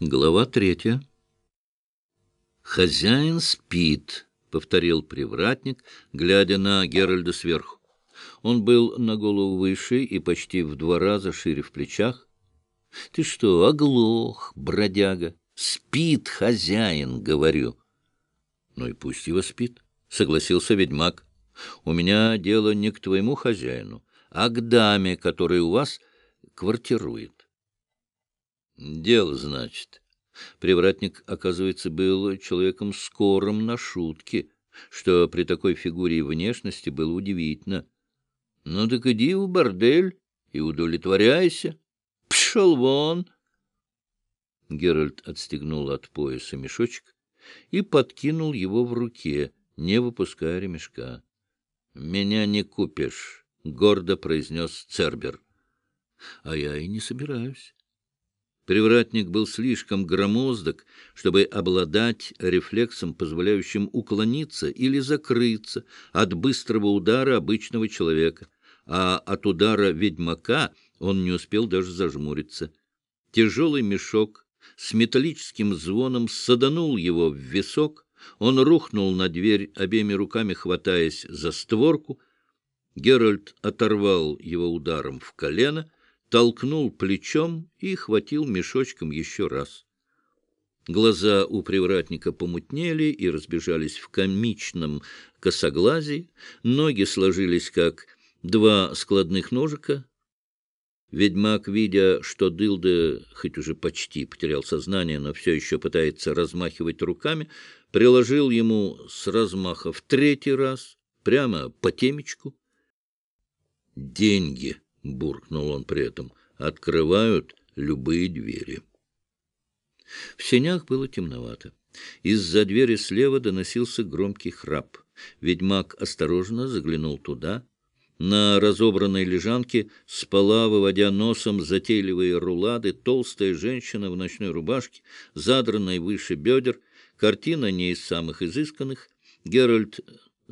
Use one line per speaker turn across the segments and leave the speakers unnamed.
Глава третья. «Хозяин спит», — повторил привратник, глядя на Геральда сверху. Он был на голову выше и почти в два раза шире в плечах. «Ты что, оглох, бродяга? Спит хозяин, говорю». «Ну и пусть его спит», — согласился ведьмак. «У меня дело не к твоему хозяину, а к даме, которая у вас квартирует». Дело, значит. Привратник, оказывается, был человеком скорым на шутки, что при такой фигуре и внешности было удивительно. Ну так иди в бордель и удовлетворяйся. Пшел вон! Геральт отстегнул от пояса мешочек и подкинул его в руке, не выпуская ремешка. — Меня не купишь, — гордо произнес Цербер. — А я и не собираюсь. Привратник был слишком громоздок, чтобы обладать рефлексом, позволяющим уклониться или закрыться от быстрого удара обычного человека, а от удара ведьмака он не успел даже зажмуриться. Тяжелый мешок с металлическим звоном саданул его в висок, он рухнул на дверь, обеими руками хватаясь за створку. Геральт оторвал его ударом в колено — толкнул плечом и хватил мешочком еще раз. Глаза у привратника помутнели и разбежались в комичном косоглазии, ноги сложились, как два складных ножика. Ведьмак, видя, что Дылда, хоть уже почти потерял сознание, но все еще пытается размахивать руками, приложил ему с размаха в третий раз, прямо по темечку. «Деньги!» — буркнул он при этом, — открывают любые двери. В сенях было темновато. Из-за двери слева доносился громкий храп. Ведьмак осторожно заглянул туда. На разобранной лежанке спала, выводя носом затейливые рулады, толстая женщина в ночной рубашке, задранной выше бедер. Картина не из самых изысканных. Геральт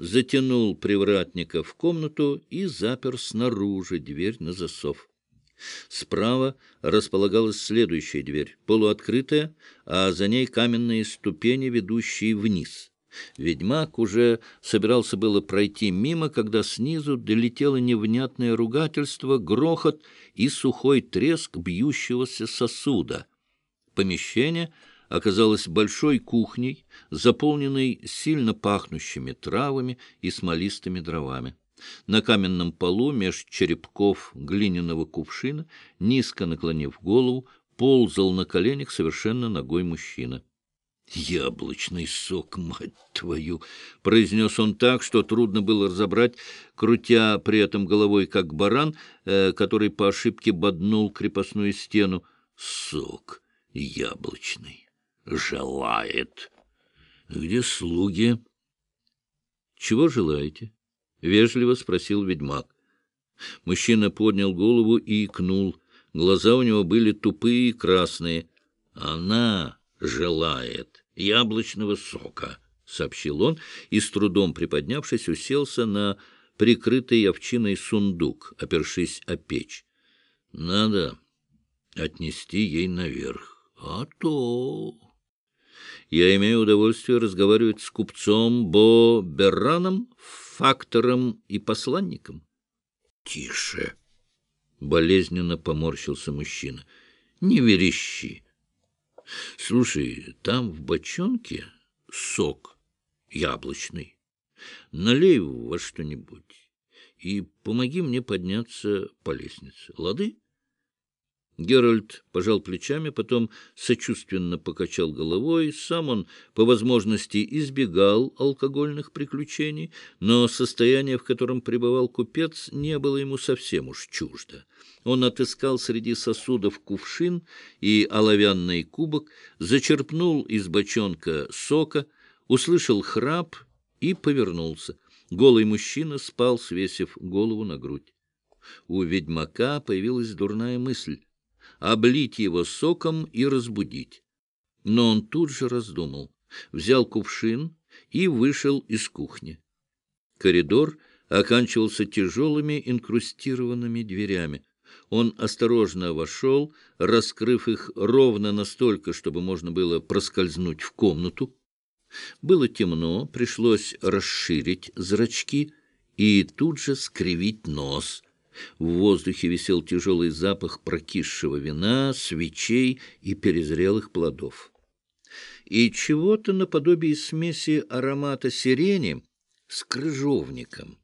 затянул привратника в комнату и запер снаружи дверь на засов. Справа располагалась следующая дверь, полуоткрытая, а за ней каменные ступени, ведущие вниз. Ведьмак уже собирался было пройти мимо, когда снизу долетело невнятное ругательство, грохот и сухой треск бьющегося сосуда. Помещение — оказалась большой кухней, заполненной сильно пахнущими травами и смолистыми дровами. На каменном полу меж черепков глиняного кувшина, низко наклонив голову, ползал на коленях совершенно ногой мужчина. «Яблочный сок, мать твою!» — произнес он так, что трудно было разобрать, крутя при этом головой, как баран, э, который по ошибке боднул крепостную стену. «Сок яблочный!» Желает. Где слуги? Чего желаете? Вежливо спросил ведьмак. Мужчина поднял голову и икнул. Глаза у него были тупые и красные. Она желает яблочного сока, сообщил он и, с трудом приподнявшись, уселся на прикрытый овчиной сундук, опершись о печь. Надо отнести ей наверх. А то я имею удовольствие разговаривать с купцом Бо Берраном, фактором и посланником. — Тише! — болезненно поморщился мужчина. — Не верещи. — Слушай, там в бочонке сок яблочный. Налей во что-нибудь и помоги мне подняться по лестнице. Лады? — Геральт пожал плечами, потом сочувственно покачал головой. Сам он, по возможности, избегал алкогольных приключений, но состояние, в котором пребывал купец, не было ему совсем уж чуждо. Он отыскал среди сосудов кувшин и оловянный кубок, зачерпнул из бочонка сока, услышал храп и повернулся. Голый мужчина спал, свесив голову на грудь. У ведьмака появилась дурная мысль облить его соком и разбудить. Но он тут же раздумал, взял кувшин и вышел из кухни. Коридор оканчивался тяжелыми инкрустированными дверями. Он осторожно вошел, раскрыв их ровно настолько, чтобы можно было проскользнуть в комнату. Было темно, пришлось расширить зрачки и тут же скривить нос. В воздухе висел тяжелый запах прокисшего вина, свечей и перезрелых плодов. И чего-то наподобие смеси аромата сирени с крыжовником.